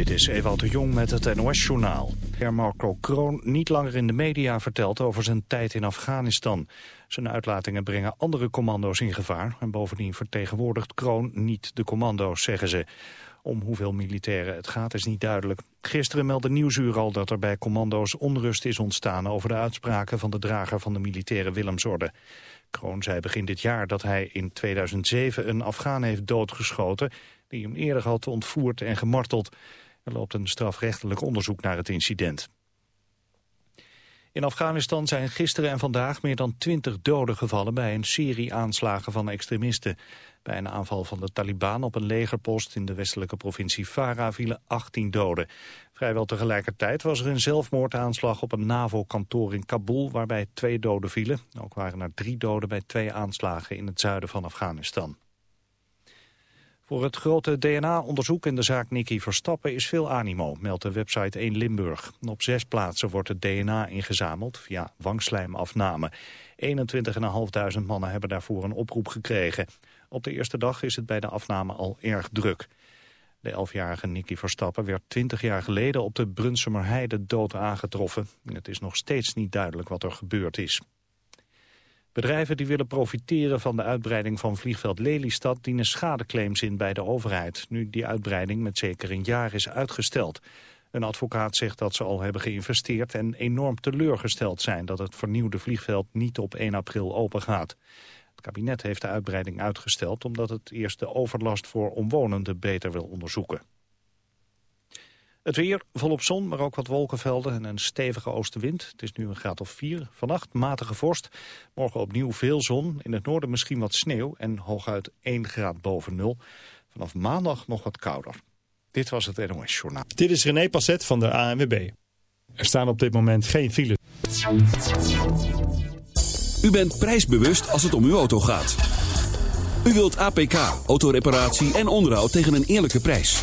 Dit is Ewout de Jong met het NOS-journaal. Marco Kroon niet langer in de media vertelt over zijn tijd in Afghanistan. Zijn uitlatingen brengen andere commando's in gevaar... en bovendien vertegenwoordigt Kroon niet de commando's, zeggen ze. Om hoeveel militairen het gaat is niet duidelijk. Gisteren meldde Nieuwsuur al dat er bij commando's onrust is ontstaan... over de uitspraken van de drager van de militaire Willemsorde. Kroon zei begin dit jaar dat hij in 2007 een Afghaan heeft doodgeschoten... die hem eerder had ontvoerd en gemarteld. Er loopt een strafrechtelijk onderzoek naar het incident. In Afghanistan zijn gisteren en vandaag meer dan twintig doden gevallen bij een serie aanslagen van extremisten. Bij een aanval van de Taliban op een legerpost in de westelijke provincie Farah vielen 18 doden. Vrijwel tegelijkertijd was er een zelfmoordaanslag op een NAVO-kantoor in Kabul waarbij twee doden vielen. Ook waren er drie doden bij twee aanslagen in het zuiden van Afghanistan. Voor het grote DNA-onderzoek in de zaak Nicky Verstappen is veel animo, meldt de website 1 Limburg. Op zes plaatsen wordt het DNA ingezameld via wangslijmafname. 21.500 mannen hebben daarvoor een oproep gekregen. Op de eerste dag is het bij de afname al erg druk. De elfjarige Nicky Verstappen werd 20 jaar geleden op de Brunsumer Heide dood aangetroffen. Het is nog steeds niet duidelijk wat er gebeurd is. Bedrijven die willen profiteren van de uitbreiding van vliegveld Lelystad dienen schadeclaims in bij de overheid, nu die uitbreiding met zeker een jaar is uitgesteld. Een advocaat zegt dat ze al hebben geïnvesteerd en enorm teleurgesteld zijn dat het vernieuwde vliegveld niet op 1 april open gaat. Het kabinet heeft de uitbreiding uitgesteld omdat het eerst de overlast voor omwonenden beter wil onderzoeken. Het weer, volop zon, maar ook wat wolkenvelden en een stevige oostenwind. Het is nu een graad of 4. Vannacht matige vorst. Morgen opnieuw veel zon. In het noorden misschien wat sneeuw en hooguit 1 graad boven nul. Vanaf maandag nog wat kouder. Dit was het NOS Journaal. Dit is René Passet van de ANWB. Er staan op dit moment geen files. U bent prijsbewust als het om uw auto gaat. U wilt APK, autoreparatie en onderhoud tegen een eerlijke prijs.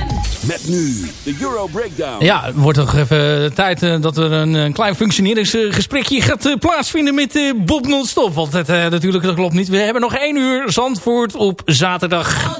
Met nu de Euro Breakdown. Ja, het wordt toch even tijd eh, dat er een, een klein functioneringsgesprekje gaat eh, plaatsvinden met eh, Bob Non-Stop. Want het, eh, natuurlijk, dat klopt niet. We hebben nog één uur Zandvoort op zaterdag.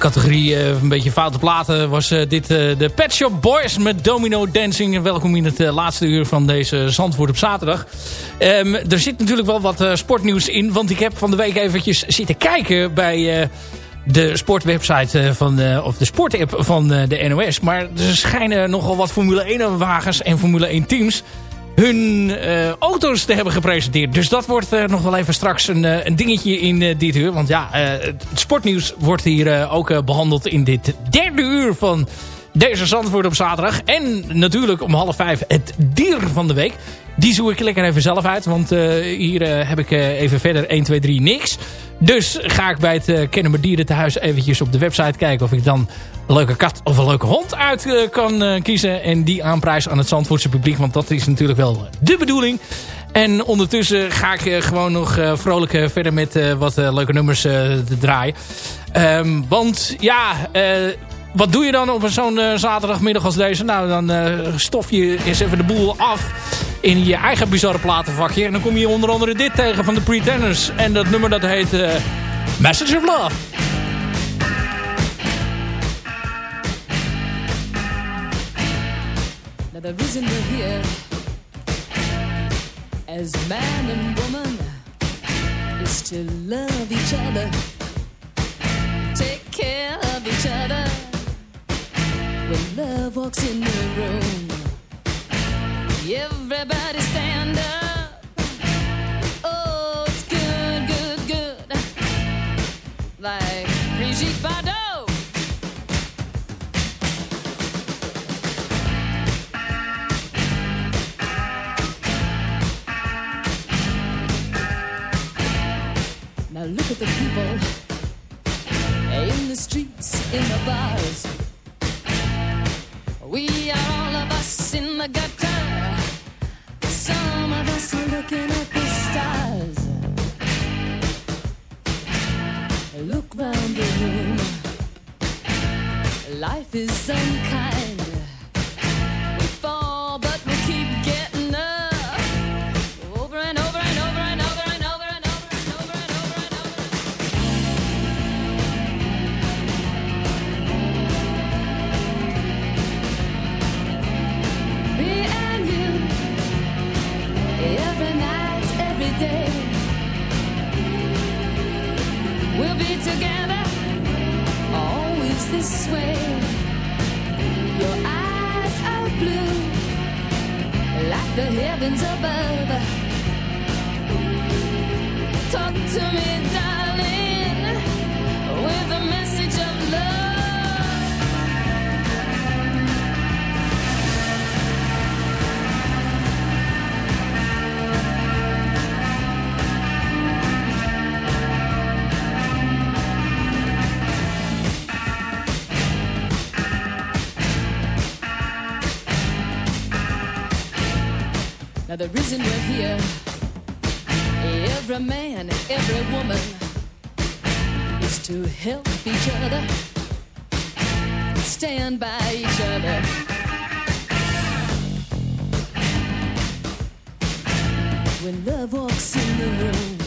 Categorie eh, een beetje foute platen was eh, dit eh, de Pet Shop Boys met Domino Dancing. Welkom in het laatste uur van deze Zandvoort op zaterdag. Ehm, er zit natuurlijk wel wat sportnieuws in. Want ik heb van de week eventjes zitten kijken bij... de sportwebsite van, of de sportapp van de NOS. Maar er schijnen nogal wat Formule 1 wagens en Formule 1 teams hun eh, auto's te hebben gepresenteerd. Dus dat wordt eh, nog wel even straks een, eh, een dingetje in dit uur. Want ja, het sportnieuws wordt hier ook eh, behandeld in dit derde uur van deze Zandvoort op zaterdag. En natuurlijk om half vijf het dier van de week. Die zoek ik lekker even zelf uit. Want eh, hier eh, heb ik eh, even verder 1, 2, 3 niks. Dus ga ik bij het mijn Dieren thuis eventjes op de website kijken... of ik dan een leuke kat of een leuke hond uit kan kiezen. En die aanprijs aan het Zandvoortse publiek. Want dat is natuurlijk wel de bedoeling. En ondertussen ga ik gewoon nog vrolijk verder met wat leuke nummers te draaien. Ehm, want ja, wat doe je dan op zo'n eh, zaterdagmiddag als deze? Nou, dan eh, stof je eens even de boel af in je eigen bizarre platenvakje. En dan kom je onder andere dit tegen van de Pretenders. En dat nummer dat heet eh, Message of Love. The reason we're here as man and woman is to love each other, take care of each other. When love walks in the room, everybody stand up. Oh, it's good, good, good. Like Brigitte Bardot. Now look at the people the reason we're here. Every man, every woman is to help each other, stand by each other. When love walks in the room.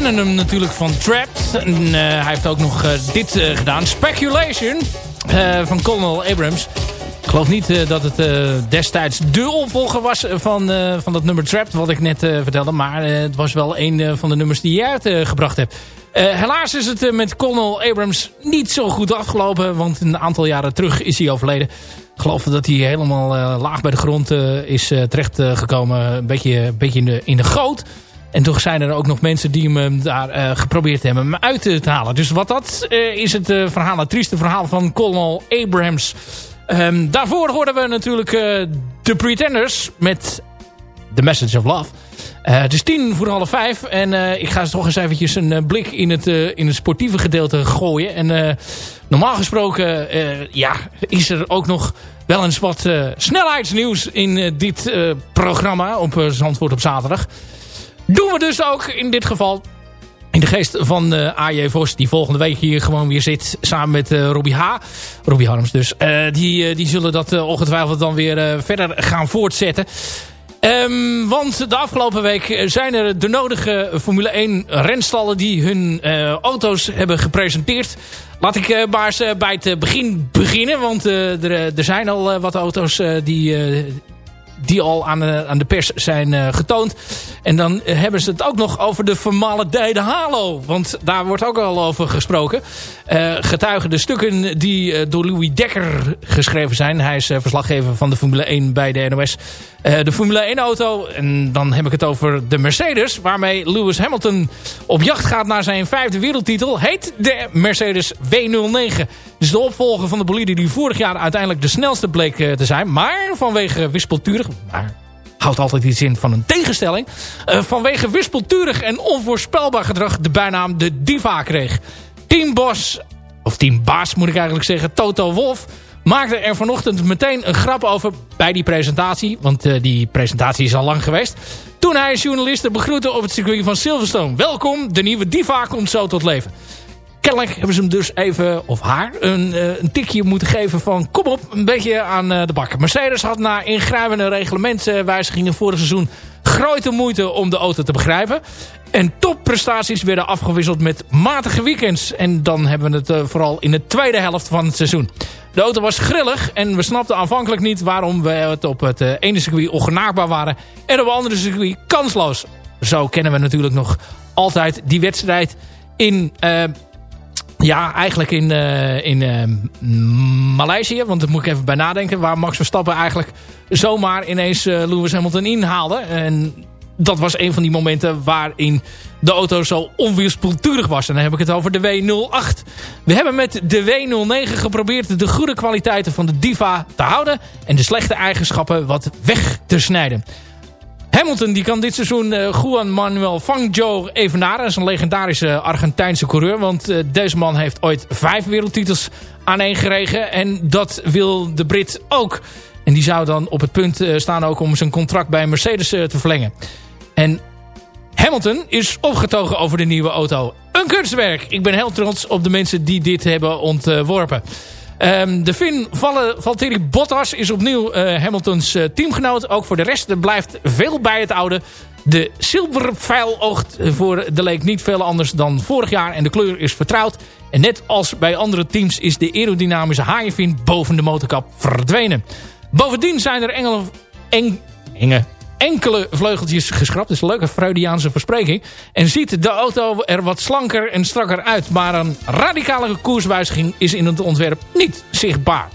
Kennen hem natuurlijk van Trapped. En, eh, hij heeft ook nog eh, dit eh, gedaan. Speculation van Colonel Abrams. Ik geloof niet dat het destijds de opvolger was van, van dat nummer Trapped. Wat ik net vertelde. Maar het was wel een van de nummers die je uitgebracht hebt. Helaas is het met Colonel Abrams niet zo goed afgelopen. Want een aantal jaren terug is hij overleden. Ik geloof dat hij helemaal laag bij de grond is terechtgekomen. een beetje, een beetje in, de, in de goot. En toen zijn er ook nog mensen die hem daar eh, geprobeerd hebben hem uit te halen. Dus wat dat eh, is het eh, verhaal, het trieste verhaal van Colonel Abrams. Ehm, daarvoor hoorden we natuurlijk eh The Pretenders met The Message of Love. Eh, het is tien voor half vijf en eh, ik ga toch eens eventjes een eh, blik in het, eh, in het sportieve gedeelte gooien. En eh, normaal gesproken eh, ja, is er ook nog wel eens wat eh, snelheidsnieuws in eh, dit eh, programma op eh, Zandvoort op zaterdag. Doen we dus ook in dit geval in de geest van eh AJ Vos, die volgende week hier gewoon weer zit. Samen met eh Robbie H. Robbie Harms dus. Eh, die, die zullen dat ongetwijfeld dan weer verder gaan voortzetten. Ehm, want de afgelopen week zijn er de nodige Formule 1 renstallen die hun auto's hebben gepresenteerd. Laat ik maar eens bij het begin beginnen. Want er, er zijn al wat auto's die, die al aan de, aan de pers zijn eh, getoond. En dan hebben ze het ook nog over de vermalendijde Halo. Want daar wordt ook al over gesproken. Eh, getuigen de stukken die eh, door Louis Dekker geschreven zijn. Hij is verslaggever van de Formule 1 bij de NOS. De Formule 1 auto, en dan heb ik het over de Mercedes... waarmee Lewis Hamilton op jacht gaat naar zijn vijfde wereldtitel... heet de Mercedes W09. Dus de opvolger van de bolide die vorig jaar uiteindelijk de snelste bleek te zijn. Maar vanwege wispelturig... Maar houdt altijd iets in van een tegenstelling. eh, vanwege wispelturig en onvoorspelbaar gedrag de bijnaam de Diva kreeg. Team Bos, of Team Baas moet ik eigenlijk zeggen, Toto Wolf... maakte er vanochtend meteen een grap over bij die presentatie. Want eh, die presentatie is al lang geweest. Toen hij journalisten begroette op het circuit van Silverstone. Welkom, de nieuwe Diva komt zo tot leven. Kennelijk hebben ze hem dus even, of haar, een, eh, een tikje moeten geven van... kom op, een beetje aan eh, de bak. Mercedes had na ingrijpende reglementwijzigingen vorig seizoen grote moeite om de auto te begrijpen. En topprestaties werden afgewisseld met matige weekends. En dan hebben we het eh, vooral in de tweede helft van het seizoen. De auto was grillig en we snapten aanvankelijk niet waarom we het op het ene circuit ongenaakbaar waren. En op het andere circuit kansloos. Zo kennen we natuurlijk nog altijd die wedstrijd in... ja, eigenlijk in, eh, in eh, Maleisië. Want daar moet ik even bij nadenken. Waar Max Verstappen eigenlijk zomaar ineens eh, Lewis Hamilton inhaalde. En dat was een van die momenten waarin de auto zo onweerspulturig was. En dan heb ik het over de W08. We hebben met de W09 geprobeerd de goede kwaliteiten van de Diva te houden. En de slechte eigenschappen wat weg te snijden. Hamilton die kan dit seizoen eh, Juan Manuel Fangio evenaren. Dat is legendarische Argentijnse coureur. Want eh, deze man heeft ooit vijf wereldtitels aaneengeregen. En dat wil de Brit ook. En die zou dan op het punt eh, staan ook om zijn contract bij Mercedes te verlengen. En Hamilton is opgetogen over de nieuwe auto. Een kunstwerk. Ik ben heel trots op de mensen die dit hebben ontworpen. Ehm, de Finn Valle- Valtteri Bottas is opnieuw eh, Hamiltons eh, teamgenoot. Ook voor de rest blijft veel bij het oude. De zilverpijl oogt voor de leek niet veel anders dan vorig jaar. En de kleur is vertrouwd. En net als bij andere teams is de aerodynamische haaienvin boven de motorkap verdwenen. Bovendien zijn er engele, eng, enge, enkele vleugeltjes geschrapt. Is een leuke Freudiaanse verspreking. En ziet de auto er wat slanker en strakker uit. Maar een radicale koerswijziging is in het ontwerp niet zichtbaar.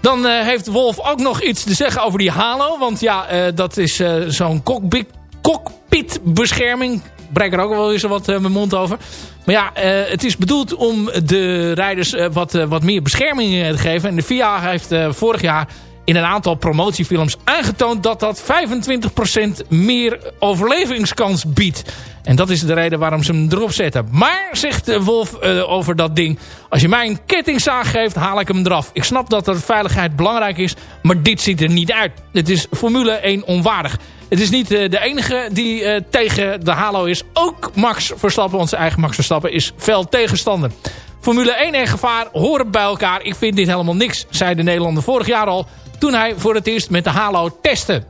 Dan eh, heeft Wolf ook nog iets te zeggen over die Halo. Want ja, eh, dat is eh, zo'n cockpit, cockpitbescherming. Breek er ook wel eens wat mijn mond over. Maar ja, het is bedoeld om de rijders wat, wat meer bescherming te geven. En de FIA heeft vorig jaar in een aantal promotiefilms aangetoond... dat dat 25% meer overlevingskans biedt. En dat is de reden waarom ze hem erop zetten. Maar, zegt eh, Wolf eh, over dat ding... als je mij een kettingzaag geeft, haal ik hem eraf. Ik snap dat er veiligheid belangrijk is... maar dit ziet er niet uit. Het is Formule 1 onwaardig. Het is niet eh, de enige die eh, tegen de halo is. Ook Max Verstappen, onze eigen Max Verstappen, is fel tegenstander. Formule 1 en gevaar horen bij elkaar. Ik vind dit helemaal niks, zei de Nederlander vorig jaar al... toen hij voor het eerst met de halo testte.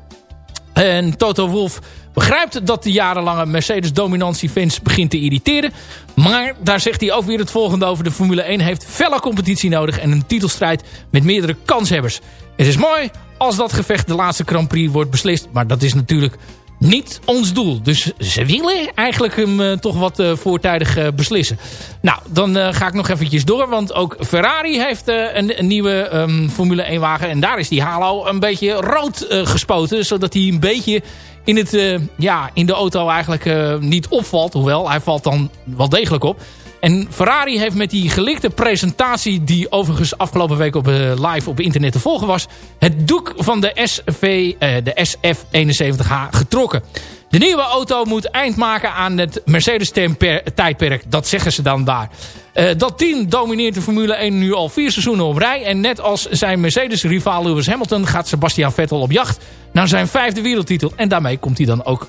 En Toto Wolff begrijpt dat de jarenlange Mercedes-dominantie fans begint te irriteren. Maar daar zegt hij ook weer het volgende over. De Formule 1 heeft felle competitie nodig en een titelstrijd met meerdere kanshebbers. Het is mooi als dat gevecht de laatste Grand Prix wordt beslist. Maar dat is natuurlijk niet ons doel. Dus ze willen eigenlijk hem eh, toch wat eh, voortijdig eh, beslissen. Nou, dan ga ik nog eventjes door. Want ook Ferrari heeft een, een nieuwe ehm, Formule 1 wagen. En daar is die halo een beetje rood gespoten. Zodat hij een beetje in, het, ja, in de auto eigenlijk niet opvalt. Hoewel, hij valt dan wel degelijk op. En Ferrari heeft met die gelikte presentatie... die overigens afgelopen week op, eh, live op internet te volgen was... het doek van de, SV, eh, de SF71H getrokken. De nieuwe auto moet eind maken aan het Mercedes-tijdperk. Dat zeggen ze dan daar. Eh, dat team domineert de Formule 1 nu al vier seizoenen op rij. En net als zijn Mercedes-rivaal Lewis Hamilton... gaat Sebastian Vettel op jacht naar zijn vijfde wereldtitel. En daarmee komt hij dan ook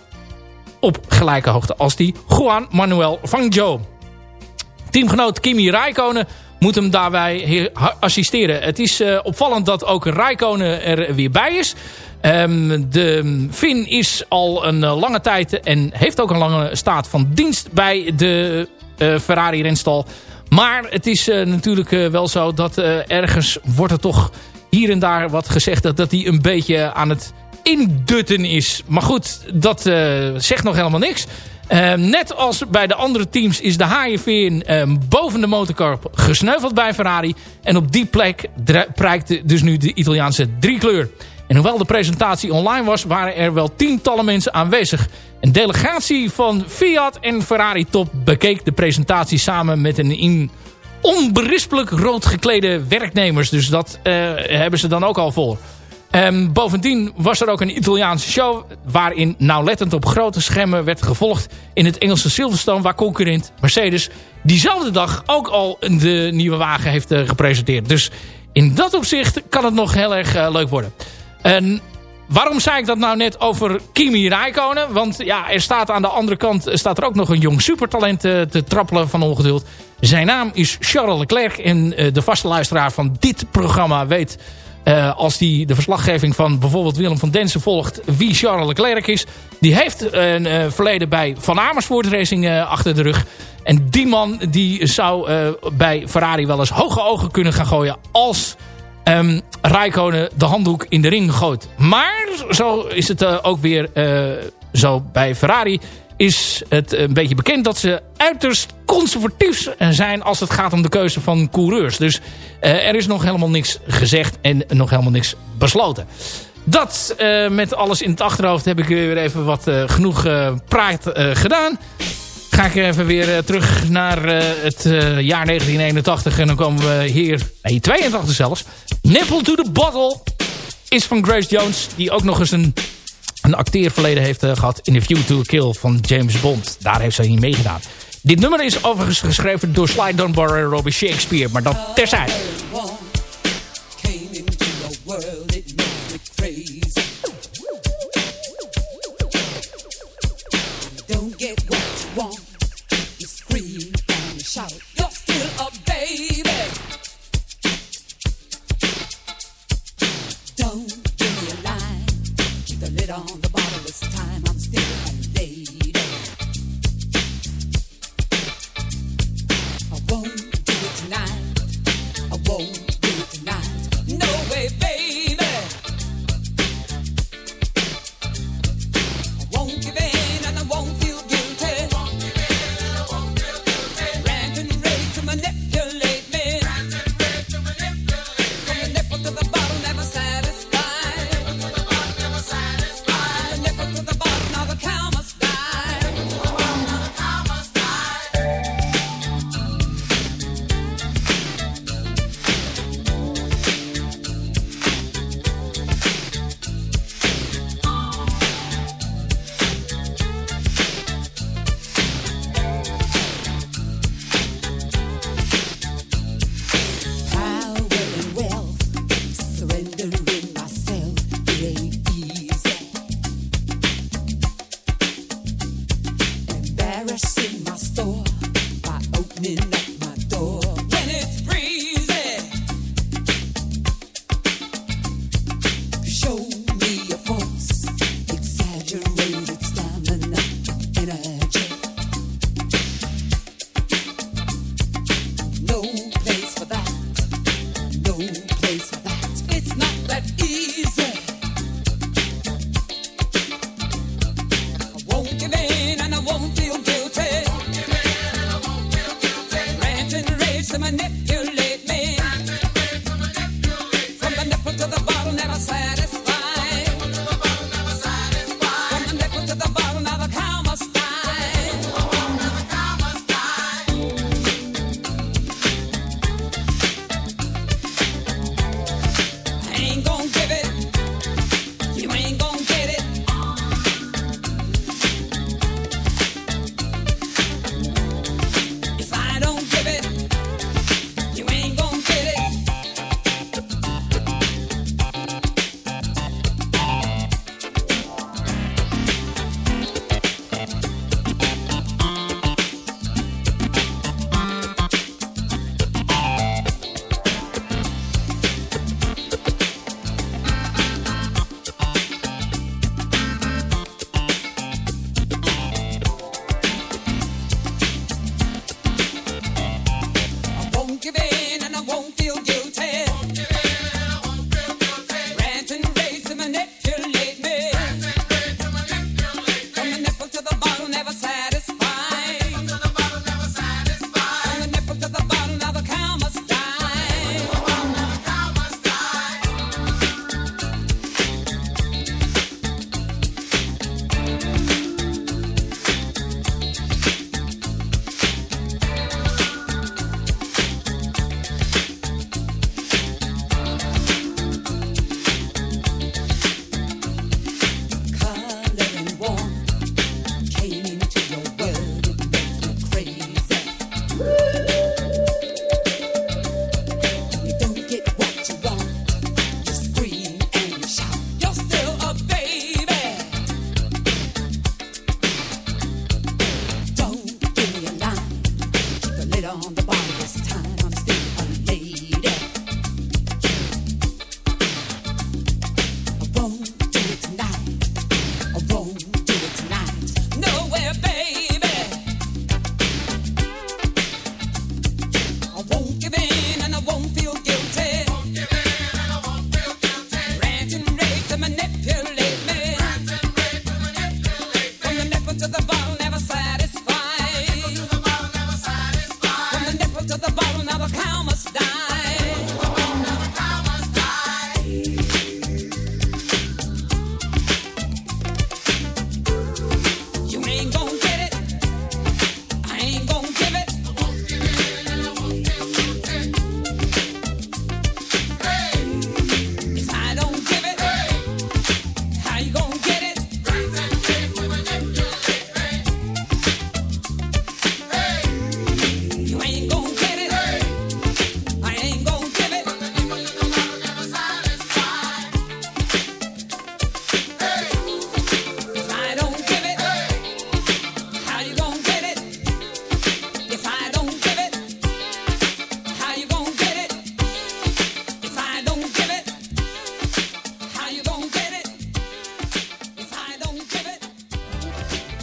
op gelijke hoogte als die Juan Manuel Fangio. Teamgenoot Kimi Räikkönen moet hem daarbij assisteren. Het is eh, opvallend dat ook Räikkönen er weer bij is. Ehm, de Finn is al een eh, lange tijd en heeft ook een lange staat van dienst bij de eh, Ferrari renstal. Maar het is natuurlijk wel zo dat ergens wordt er toch hier en daar wat gezegd dat, dat hij een beetje aan het indutten is. Maar goed, dat zegt nog helemaal niks. Ehm, net als bij de andere teams is de haaienveen ehm, boven de motorkap gesneuveld bij Ferrari. En op die plek dra- prijkt dus nu de Italiaanse driekleur. En hoewel de presentatie online was, waren er wel tientallen mensen aanwezig. Een delegatie van Fiat en Ferrari top bekeek de presentatie samen met een in onberispelijk rood geklede werknemers. Dus dat eh, hebben ze dan ook al voor. Ehm, bovendien was er ook een Italiaanse show... waarin nauwlettend op grote schermen werd gevolgd... in het Engelse Silverstone... waar concurrent Mercedes diezelfde dag ook al de nieuwe wagen heeft eh, gepresenteerd. Dus in dat opzicht kan het nog heel erg eh, leuk worden. En waarom zei ik dat nou net over Kimi Räikkönen? Want ja, er staat aan de andere kant eh, staat er ook nog een jong supertalent te trappelen van ongeduld. Zijn naam is Charles Leclerc. En de vaste luisteraar van dit programma weet eh, als die de verslaggeving van bijvoorbeeld Willem van Densen volgt... wie Charles Leclerc is. Die heeft een eh, verleden bij Van Amersfoort Racing eh, achter de rug. En die man die zou bij Ferrari wel eens hoge ogen kunnen gaan gooien... als ehm Rijkonen de handdoek in de ring gooit. Maar zo is het ook weer zo bij Ferrari is het een beetje bekend dat ze uiterst conservatief zijn als het gaat om de keuze van coureurs. Dus eh, er is nog helemaal niks gezegd en nog helemaal niks besloten. Dat eh, met alles in het achterhoofd heb ik weer even wat eh, genoeg praat gedaan. Ga ik even weer terug naar het jaar 1981 en dan komen we hier, nee 82 zelfs. Nipple to the Bottle is van Grace Jones, die ook nog eens een een acteerverleden heeft eh, gehad in The View to a Kill van James Bond. Daar heeft ze niet meegedaan. Dit nummer is overigens geschreven door Sly Dunbar en Robbie Shakespeare. Maar dat terzijde.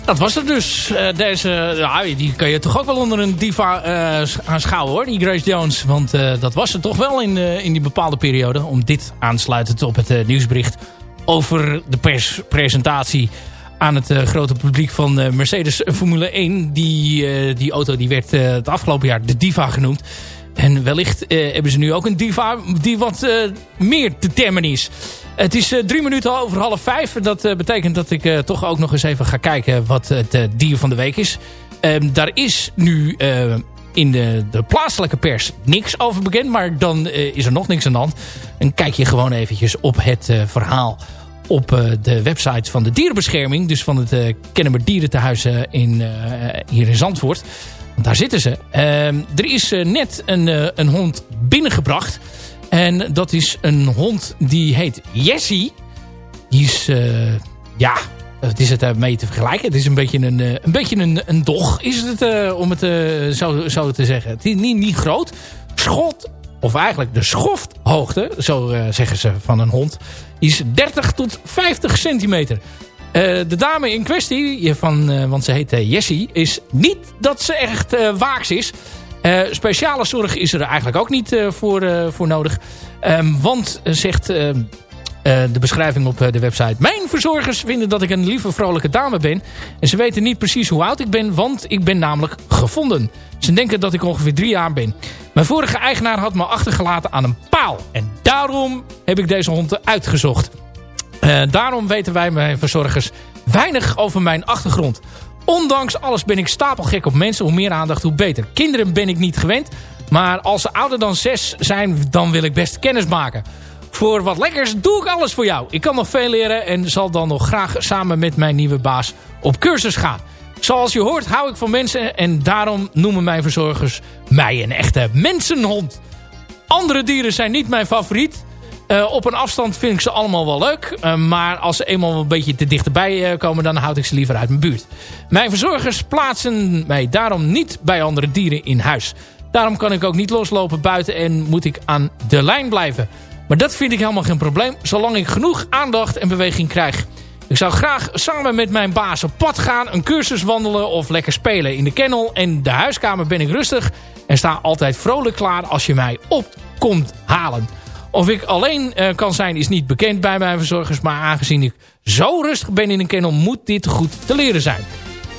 Dat was het dus. Eh, deze, ja, die kan je toch ook wel onder een diva eh, aanschouwen hoor, die Grace Jones. Want eh, dat was het toch wel in, in die bepaalde periode. Om dit aansluitend op het nieuwsbericht over de perspresentatie aan het grote publiek van Mercedes Formule 1. Die, die auto die werd het afgelopen jaar de diva genoemd. En wellicht hebben ze nu ook een diva die wat meer te temmen is. Het is eh, drie minuten over half vijf. Dat eh, betekent dat ik eh, toch ook nog eens even ga kijken wat het dier van de week is. Ehm, daar is nu in de, de plaatselijke pers niks over bekend. Maar dan is er nog niks aan de hand. Dan kijk je gewoon eventjes op het verhaal op de website van de dierenbescherming. Dus van het uh, Kennemer Dierentehuis eh, in, hier in Zandvoort. Want daar zitten ze. Ehm, er is net een, een hond binnengebracht. En dat is een hond die heet Jessie. Die is, eh, ja, wat is het daarmee te vergelijken? Het is een beetje een, eh, een, beetje een, een dog, is het, eh, om het eh, zo, te zeggen. Het is niet, niet groot. Schot, of eigenlijk de schofthoogte, zo eh, zeggen ze van een hond, is 30 tot 50 centimeter. Eh, de dame in kwestie, van, eh, want ze heet eh, Jessie, is niet dat ze echt eh, waaks is. Eh, speciale zorg is er eigenlijk ook niet eh, voor, eh, voor nodig. Ehm, want, zegt de beschrijving op de website... Mijn verzorgers vinden dat ik een lieve vrolijke dame ben. En ze weten niet precies hoe oud ik ben, want ik ben namelijk gevonden. Ze denken dat ik ongeveer drie jaar ben. Mijn vorige eigenaar had me achtergelaten aan een paal. En daarom heb ik deze hond uitgezocht. Daarom weten wij, mijn verzorgers, weinig over mijn achtergrond. Ondanks alles ben ik stapelgek op mensen. Hoe meer aandacht, hoe beter. Kinderen ben ik niet gewend. Maar als ze ouder dan zes zijn, dan wil ik best kennis maken. Voor wat lekkers doe ik alles voor jou. Ik kan nog veel leren en zal dan nog graag samen met mijn nieuwe baas op cursus gaan. Zoals je hoort hou ik van mensen en daarom noemen mijn verzorgers mij een echte mensenhond. Andere dieren zijn niet mijn favoriet. Eh, op een afstand vind ik ze allemaal wel leuk. Eh, maar als ze eenmaal een beetje te dichterbij eh, komen... dan houd ik ze liever uit mijn buurt. Mijn verzorgers plaatsen mij daarom niet bij andere dieren in huis. Daarom kan ik ook niet loslopen buiten en moet ik aan de lijn blijven. Maar dat vind ik helemaal geen probleem... zolang ik genoeg aandacht en beweging krijg. Ik zou graag samen met mijn baas op pad gaan... een cursus wandelen of lekker spelen in de kennel. En de huiskamer ben ik rustig... en sta altijd vrolijk klaar als je mij op komt halen. Of ik alleen eh, kan zijn is niet bekend bij mijn verzorgers. Maar aangezien ik zo rustig ben in een kennel moet dit goed te leren zijn.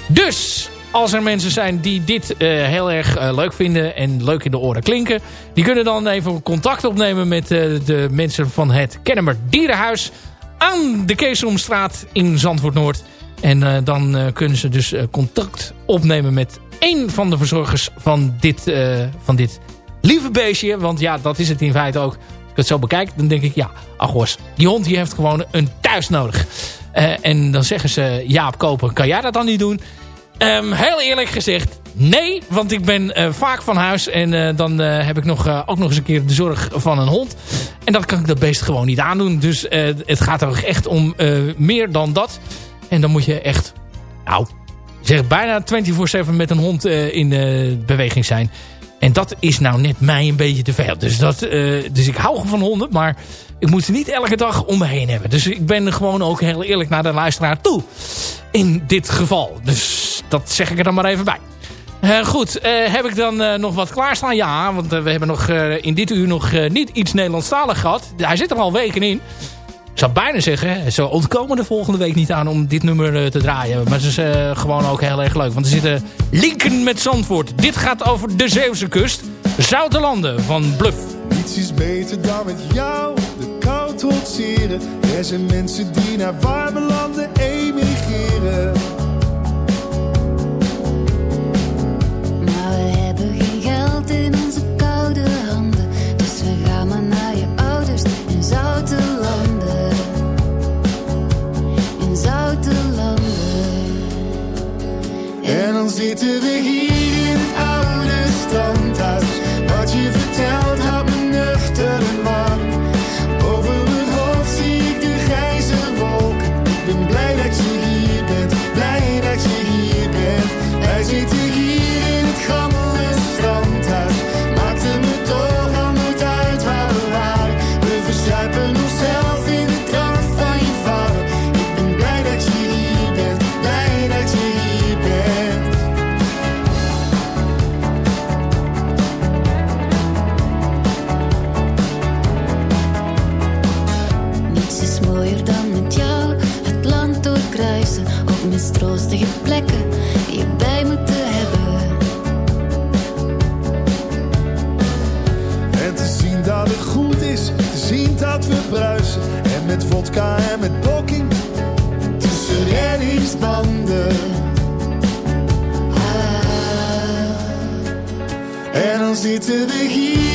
Dus als er mensen zijn die dit eh, heel erg eh, leuk vinden en leuk in de oren klinken. Die kunnen dan even contact opnemen met de mensen van het Kennemer Dierenhuis. Aan de Keesomstraat in Zandvoort Noord. En dan kunnen ze dus contact opnemen met één van de verzorgers van dit, van dit lieve beestje. Want ja, dat is het in feite ook. Het zo bekijk, dan denk ik, ja, was, die hond die heeft gewoon een thuis nodig. Eh, en dan zeggen ze, Jaap Koper, kan jij dat dan niet doen? Ehm, heel eerlijk gezegd, nee. Want ik ben eh, vaak van huis. En eh, dan heb ik nog, ook nog eens een keer de zorg van een hond. En dat kan ik dat beest gewoon niet aandoen. Dus het gaat er echt om meer dan dat. En dan moet je echt, nou, zeg bijna 24-7 met een hond in beweging zijn. En dat is nou net mij een beetje te veel. Dus, dat, eh, dus ik hou van honden, maar ik moet ze niet elke dag om me heen hebben. Dus ik ben gewoon ook heel eerlijk naar de luisteraar toe. In dit geval. Dus dat zeg ik er dan maar even bij. Eh, goed, eh, heb ik dan nog wat klaarstaan? Ja, want we hebben nog in dit uur nog niet iets Nederlandstalig gehad. Hij zit er al weken in. Ik zou bijna zeggen, ze ontkomen de volgende week niet aan om dit nummer eh, te draaien. Maar het is eh, gewoon ook heel erg leuk. Want er zitten linken met Zandvoort. Dit gaat over de Zeeuwse kust. Zoute landen van Bluff. Niets is beter dan met jou de kou trotseren. Er zijn mensen die naar warme landen emigreren. Maar we hebben geen geld in En dan zitten En met Poking tussen reddingsbanden. Ah. En dan zitten we hier.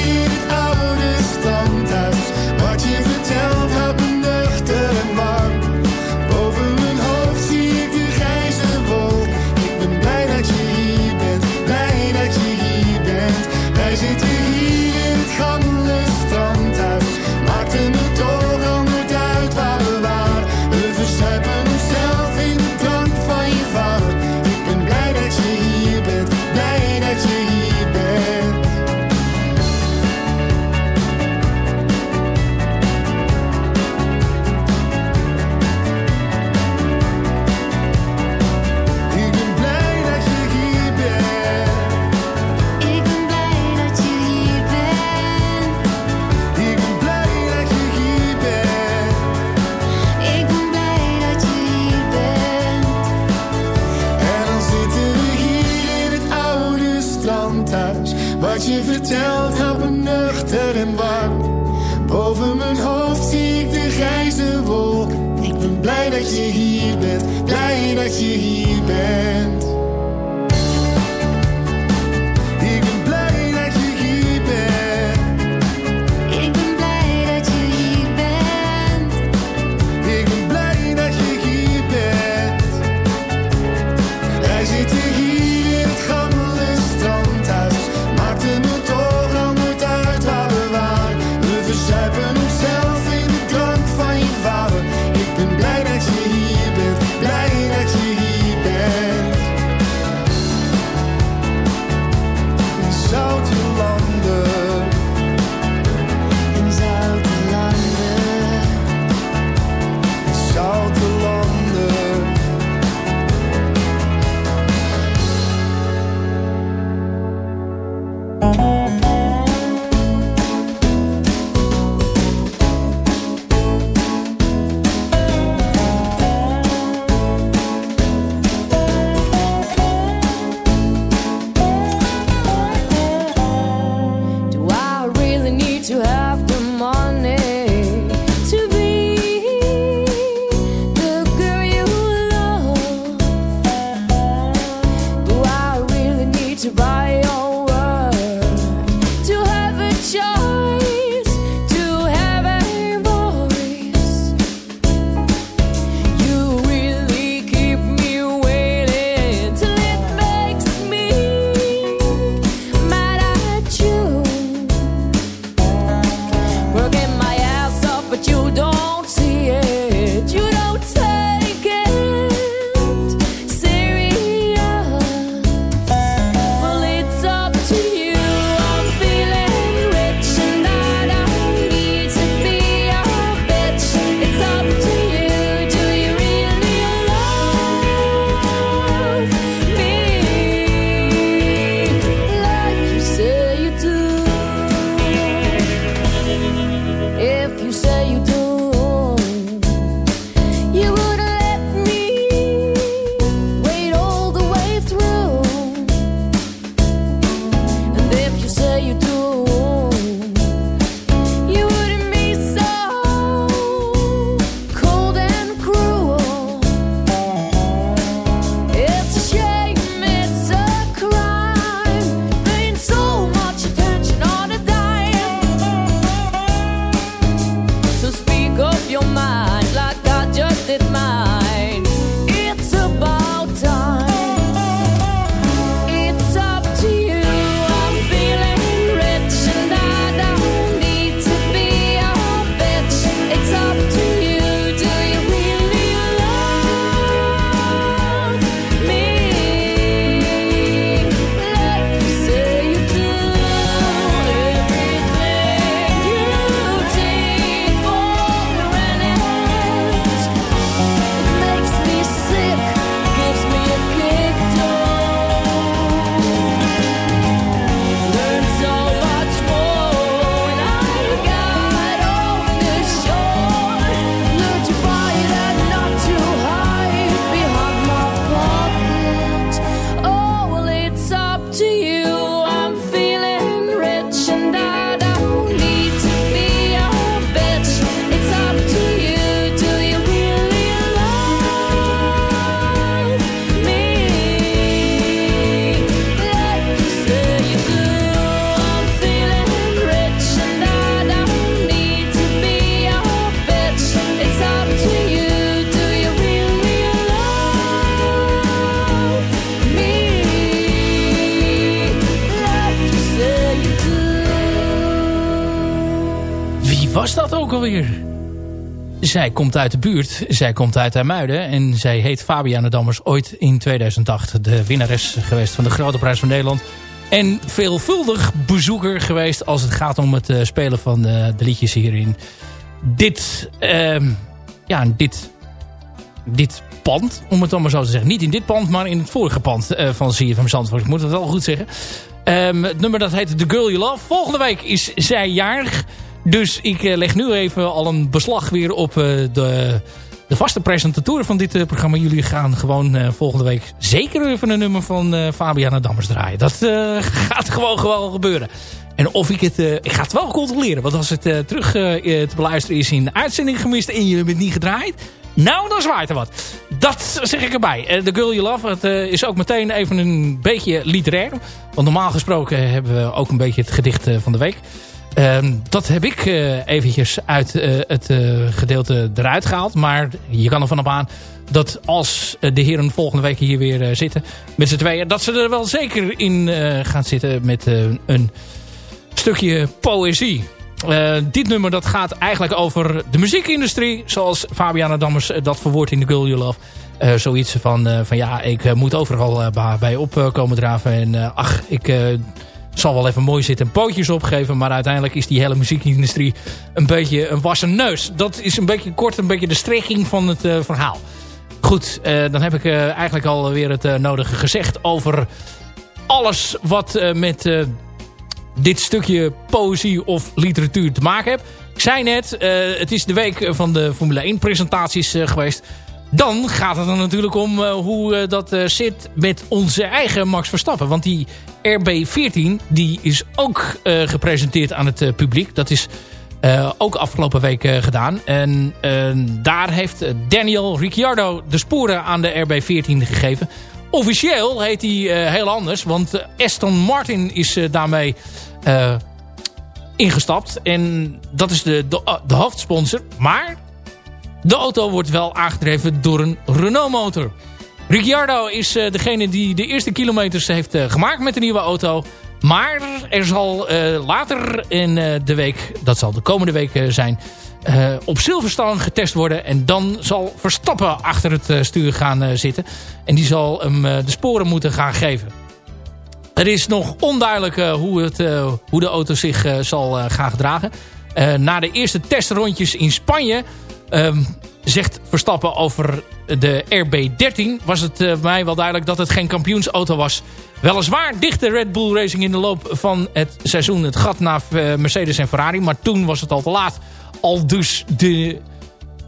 Zij komt uit de buurt. Zij komt uit Muiden. En zij heet Fabiana Dammers. Ooit in 2008 de winnares geweest van de Grote Prijs van Nederland. En veelvuldig bezoeker geweest als het gaat om het eh, spelen van de, de liedjes hierin. Dit, ehm, ja, dit, dit pand, om het dan maar zo te zeggen. Niet in dit pand, maar in het vorige pand eh, van CFM Zandvoort. Ik moet het wel goed zeggen. Ehm, het nummer dat heet The Girl You Love. Volgende week is zij jarig. Dus ik eh, leg nu even al een beslag weer op eh, de, de vaste presentatoren van dit eh, programma. Jullie gaan gewoon volgende week zeker even een nummer van Fabiana Dammers draaien. Dat gaat gewoon, gewoon gebeuren. En of ik het... ik ga het wel controleren. Want als het terug te beluisteren is in de uitzending gemist en je hebt het niet gedraaid... Nou, dan zwaait er wat. Dat zeg ik erbij. Eh, The Girl You Love is ook meteen even een beetje literair. Want normaal gesproken hebben we ook een beetje het gedicht van de week. Ehm, dat heb ik eh, eventjes uit eh, het eh, gedeelte eruit gehaald. Maar je kan ervan op aan dat als de heren volgende week hier weer zitten... met z'n tweeën, dat ze er wel zeker in gaan zitten met een stukje poëzie. Dit nummer dat gaat eigenlijk over de muziekindustrie. Zoals Fabiana Dammers dat verwoordt in The Girl You Love. Zoiets van, van ja, ik moet overal bij opkomen draven. En ach, ik zal wel even mooi zitten en pootjes opgeven. Maar uiteindelijk is die hele muziekindustrie een beetje een wassen neus. Dat is een beetje kort een beetje de strekking van het eh, verhaal. Goed, eh, dan heb ik eh, eigenlijk alweer het nodige gezegd over alles wat met dit stukje poëzie of literatuur te maken heeft. Ik zei net, het is de week van de Formule 1 presentaties geweest. Dan gaat het er natuurlijk om eh, hoe eh, dat eh, zit met onze eigen Max Verstappen. Want die RB14 die is ook gepresenteerd aan het publiek. Dat is ook afgelopen week gedaan. En daar heeft Daniel Ricciardo de sporen aan de RB14 gegeven. Officieel heet hij heel anders. Want Aston Martin is daarmee ingestapt. En dat is de, de, de hoofdsponsor. Maar de auto wordt wel aangedreven door een Renault motor. Ricciardo is eh, degene die de eerste kilometers heeft eh, gemaakt met de nieuwe auto. Maar er zal eh, later in de week, dat zal de komende week zijn... op Silverstone getest worden. En dan zal Verstappen achter het stuur gaan zitten. En die zal hem de sporen moeten gaan geven. Er is nog onduidelijk hoe, het, hoe de auto zich zal gaan gedragen. Na de eerste testrondjes in Spanje... ehm, zegt Verstappen over de RB13... was het eh, mij wel duidelijk dat het geen kampioensauto was. Weliswaar dichte Red Bull Racing in de loop van het seizoen... het gat naar eh, Mercedes en Ferrari. Maar toen was het al te laat. Al dus de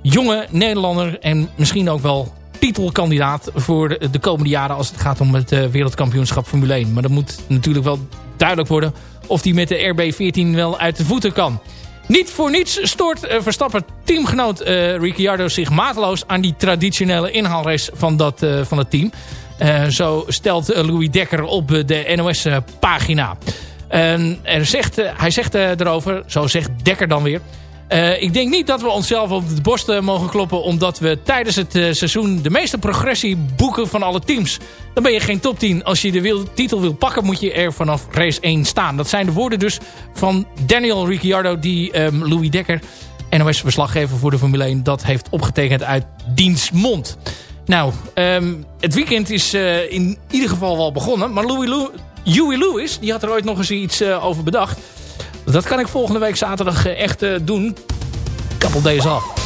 jonge Nederlander... en misschien ook wel titelkandidaat voor de, de komende jaren... als het gaat om het eh, wereldkampioenschap Formule 1. Maar dat moet natuurlijk wel duidelijk worden... of die met de RB14 wel uit de voeten kan. Niet voor niets stoort eh, Verstappen teamgenoot eh, Ricciardo zich mateloos... aan die traditionele inhaalrace van, dat, eh, van het team. Zo stelt Louis Dekker op de NOS-pagina. Er zegt, hij zegt erover, zo zegt Dekker dan weer... Eh, ik denk niet dat we onszelf op de borst eh, mogen kloppen... omdat we tijdens het eh, seizoen de meeste progressie boeken van alle teams. Dan ben je geen top 10. Als je de titel wil pakken moet je er vanaf race 1 staan. Dat zijn de woorden dus van Daniel Ricciardo... die ehm, Louis Dekker, NOS-verslaggever voor de Formule 1... dat heeft opgetekend uit diens mond. Nou, ehm, het weekend is in ieder geval wel begonnen. Maar Louis Lewis die had er ooit nog eens iets over bedacht. Dat kan ik volgende week zaterdag eh, echt eh, doen. Kappel deze af.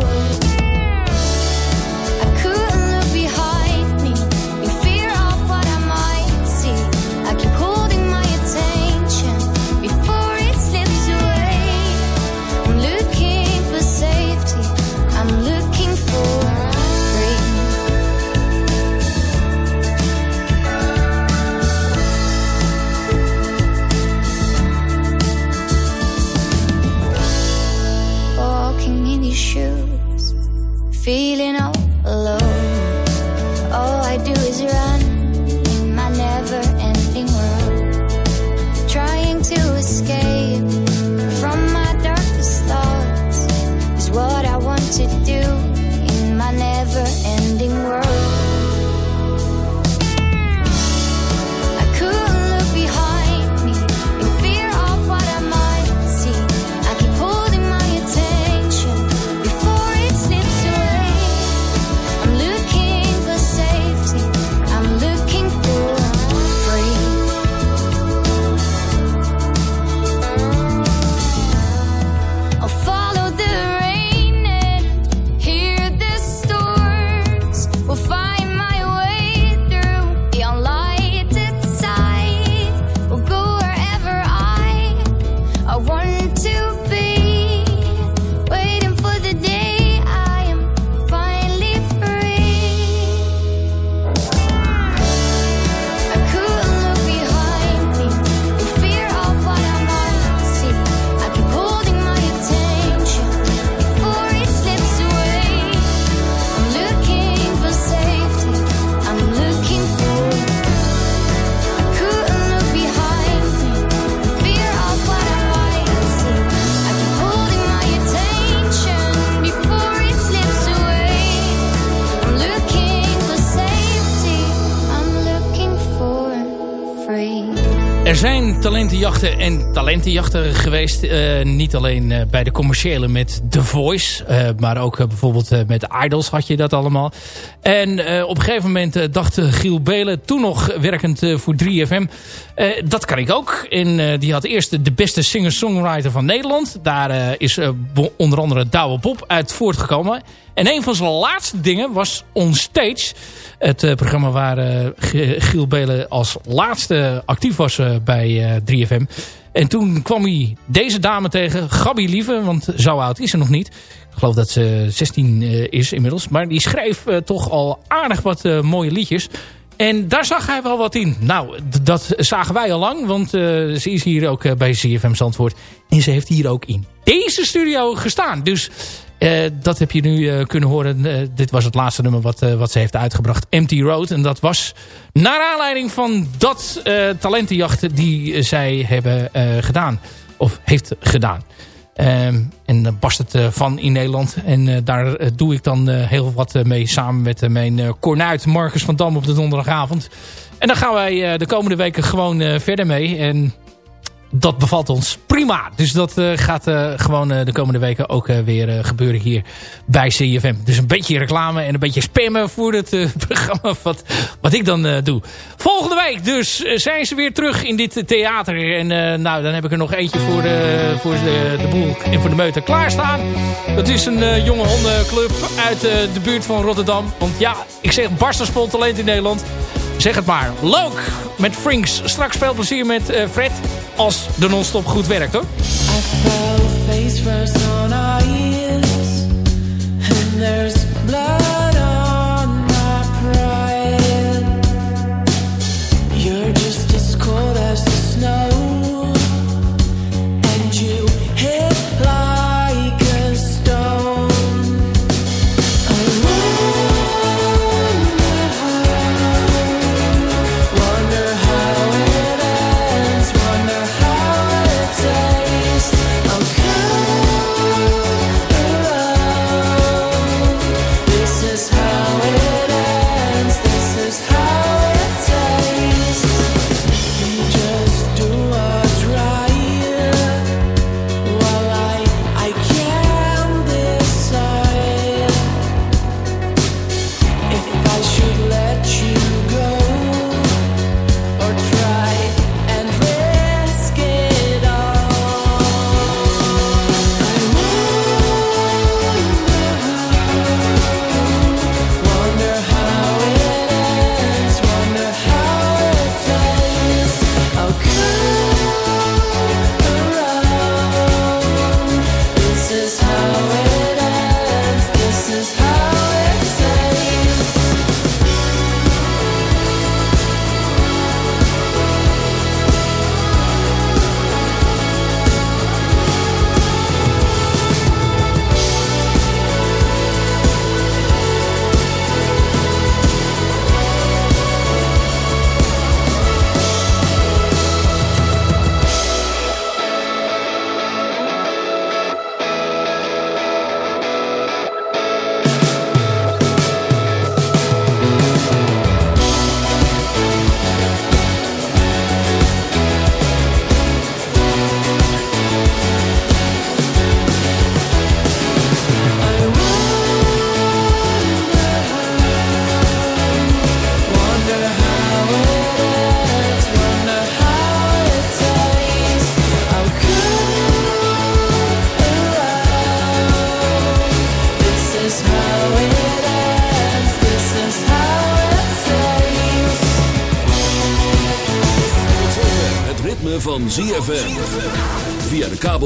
Talentenjachten en talentenjachten geweest. Eh, niet alleen eh, bij de commerciële met The Voice. eh, maar ook bijvoorbeeld met Idols had je dat allemaal. En op een gegeven moment dacht Giel Belen, toen nog werkend voor 3FM. eh, dat kan ik ook. En die had eerst de beste singer-songwriter van Nederland. Daar is onder andere Douwe Bob uit voortgekomen. En een van zijn laatste dingen was On Stage. Het programma waar Giel Belen als laatste actief was bij eh, 3FM. En toen kwam hij deze dame tegen, Gabi Lieve, want zo oud is ze nog niet. Ik geloof dat ze 16 eh, is inmiddels. Maar die schreef eh, toch al aardig wat eh, mooie liedjes. En daar zag hij wel wat in. Nou, dat zagen wij al lang. Want ze is hier ook bij CFM Zandvoort. En ze heeft hier ook in deze studio gestaan. Dus eh, dat heb je nu eh, kunnen horen. Eh, dit was het laatste nummer wat, wat ze heeft uitgebracht. Empty Road. En dat was naar aanleiding van dat talentenjacht die zij hebben gedaan. Of heeft gedaan. Ehm, en daar past het van in Nederland. En daar doe ik dan heel wat mee samen met mijn kornuit Marcus van Dam op de donderdagavond. En dan gaan wij de komende weken gewoon verder mee. En dat bevalt ons prima. Dus dat eh, gaat eh, gewoon eh, de komende weken ook weer gebeuren hier bij CFM. Dus een beetje reclame en een beetje spammen voor het programma wat, wat ik dan doe. Volgende week dus zijn ze weer terug in dit theater. En nou, dan heb ik er nog eentje voor de, voor de, de boel en voor de meute klaarstaan. Dat is een jonge hondenclub uit de buurt van Rotterdam. Want ja, ik zeg barstersvol talent in Nederland. Zeg het maar. Look met Frinks. Straks veel plezier met eh, Fred. Als de non-stop goed werkt hoor. face